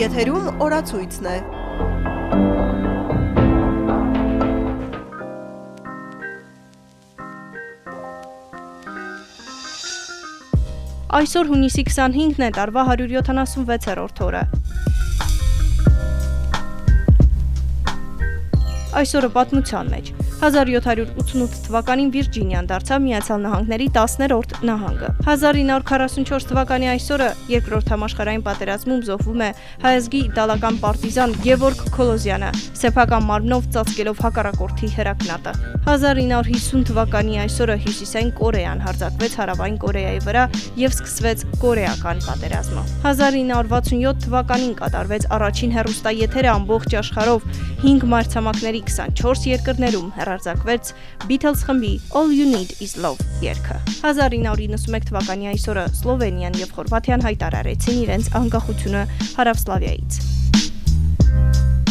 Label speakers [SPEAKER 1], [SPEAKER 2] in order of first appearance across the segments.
[SPEAKER 1] Եթերում օրացույցն է։
[SPEAKER 2] Այսօր հունիսի 25-ն է, տարվա 176-րդ օրը։ Այսօրը պատմության մեջ 1788 թվականին Վիրջինիան դարձավ Միացյալ Նահանգների 10-րդ նահանգը։ 1944 թվականի այսօրը Երկրորդ համաշխարհային պատերազմում զոհվում է հայազգի իտալական պարտիզան Գևորգ Քոլոզյանը, սեփական մարմնով ծածկելով հակառակորդի հերակնատը։ 1950 թվականի այսօրը Հյուսիսային Կորեան հարձակվեց Հարավային Կորեայի վրա եւ սկսվեց Կորեական պատերազմը։ 1967 թվականին կատարվեց առաջին հերոստաեթերը ամբողջ աշխարհով 5 մայրցամաքների 24 երկրներում հերարձակվեց Beatles խմբի All You Need Is Love երգը։ 1991 թվականի այսօրը Սլովենիան եւ Խորվաթիան հայտարարեցին իրենց անկախությունը Հարավսլավիայից։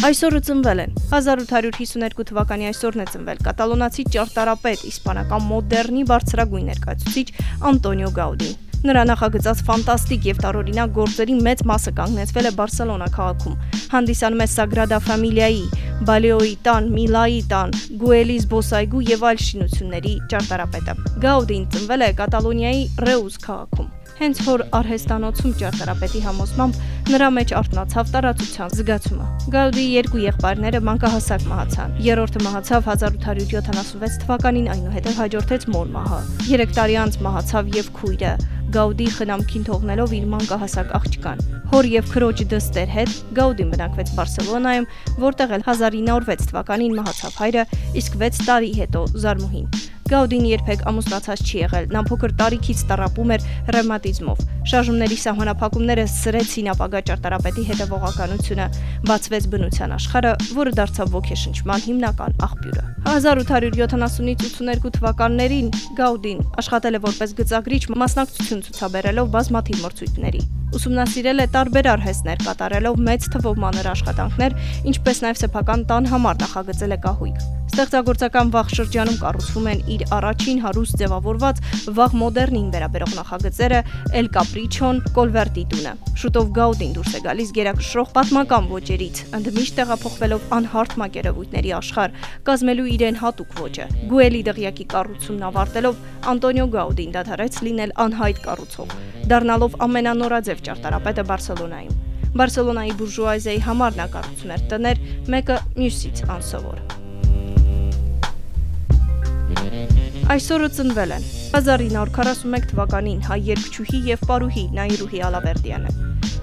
[SPEAKER 2] Այսօրը ծնվել են 1852 թվականի այսօրն է ծնվել կատալոնացի ճարտարապետ, իսպանական մոդեռնի բարձրագույն ներկայացուցիչ Անտոնիո Գաուդին։ Նրա նախագծած ֆանտաստիկ եւ տարօրինակ գործերի մեծ մասը կանգնեցվել է Բարսելոնա քաղաքում։ Հանդիսանում է Sagrada Familia-ի, Բալեոյի տան, Միլայի տան, Գուելի զբոսայգու եւ այլ շինությունների ճարտարապետը։ Գաուդին ծնվել է Կատալոնիայի Ռեուս քաղաքում։ Հենց հոր արհեստանոցում ճարտարապետի համոզմամբ նրա մեջ արտնացավ տարածության զգացումը։ Գաուդիի երկու եղբայրները մանկահասակ մահացան։ Երրորդը մահացավ 1876 թվականին, այնուհետև հաջորդեց մոր մահը։ 3 տարի անց մահացավ եւ քույրը։ Գաուդի խնամքին թողնելով իր մանկահասակ աղջկան։ Հոր եւ քրոջ դստեր հետ Գաուդին բնակվեց Բարսելոնայում, որտեղ էլ 1906 թվականին մահացավ հայրը, իսկ 6 տարի հետո Զարմուհին։ Գաուդին երբեք ամուսնացած չի եղել։ Նա փոքր տարիքից տարապում էր ռևմատիզմով։ Շարժումների սահմանափակումները սրեցին ապագա ճարտարապետի հետևողականությունը, բացվեց բնության աշխարհը, որը դարձավ ոգեշնչման հիմնական աղբյուրը։ 1870-ից 82 թվականներին Գաուդին աշխատել է որպես գծագրիչ, մասնակցություն ցուցաբերելով բազմաթիվ մրցույթների։ Ուսումնասիրել է տարբեր արհեստներ, կատարելով մեծ թվով մանր աշխատանքներ, ինչպես նաև սեփական տան համար նախագծել է կահույք։ Ստեղծագործական վաղ շրջանում կառուցվում են իր առաջին հարուստ ձևավորված վաղ մոդեռնին վերաբերող նախագծերը El Caprichon, Colverti տունը։ Շուտով Գաուդին դուրս է գալիս գերակշռող պատմական ոճերից, ընդմիշտ տեղափոխվելով անհարթ մակերևույթների աշխարհ, կազմելու իրեն հատուկ ոճը։ Գուելի դղյակի կառուցումն ավարտելով Անտոնիո Գաուդին դադարեց լինել անհայտ կառուցող, դառնալով ամենանորաձև ճարտարապետը Բարսելոնայում։ Բարսելոնայի բուրժուազիայի համար նա կառուցում էր տներ, մեկը մյուսից անսովոր։ Այսօրը ծնվել են 1941 թվականին հայ երգչուհի եւ պարուհի Նայիրուհի Ալավերդյանը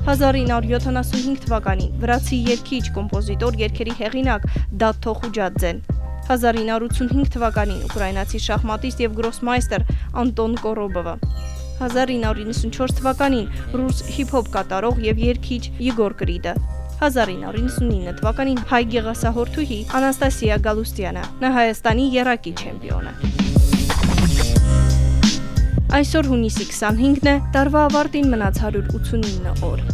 [SPEAKER 2] 1975 թվականին վրացի երգիչ, կոմպոզիտոր, երգերի հեղինակ Դաթո Խուջաձեն 1985 թվականին ուկրաինացի շախմատիստ եւ գրոսմայստեր Անտոն Կորոբովը 1994 թվականին ռուս հիփ-հոփ կատարող եւ երգիչ Իգոր Կրիդը 1999 թվականին հայ գեղասահորթուհի Անաստասիա Գալուստյանը, նա Հայաստանի երակի չեմպիոն է։ Այսօր հունիսի 25-ն է, տարվա ավարտին մնաց 189 օր։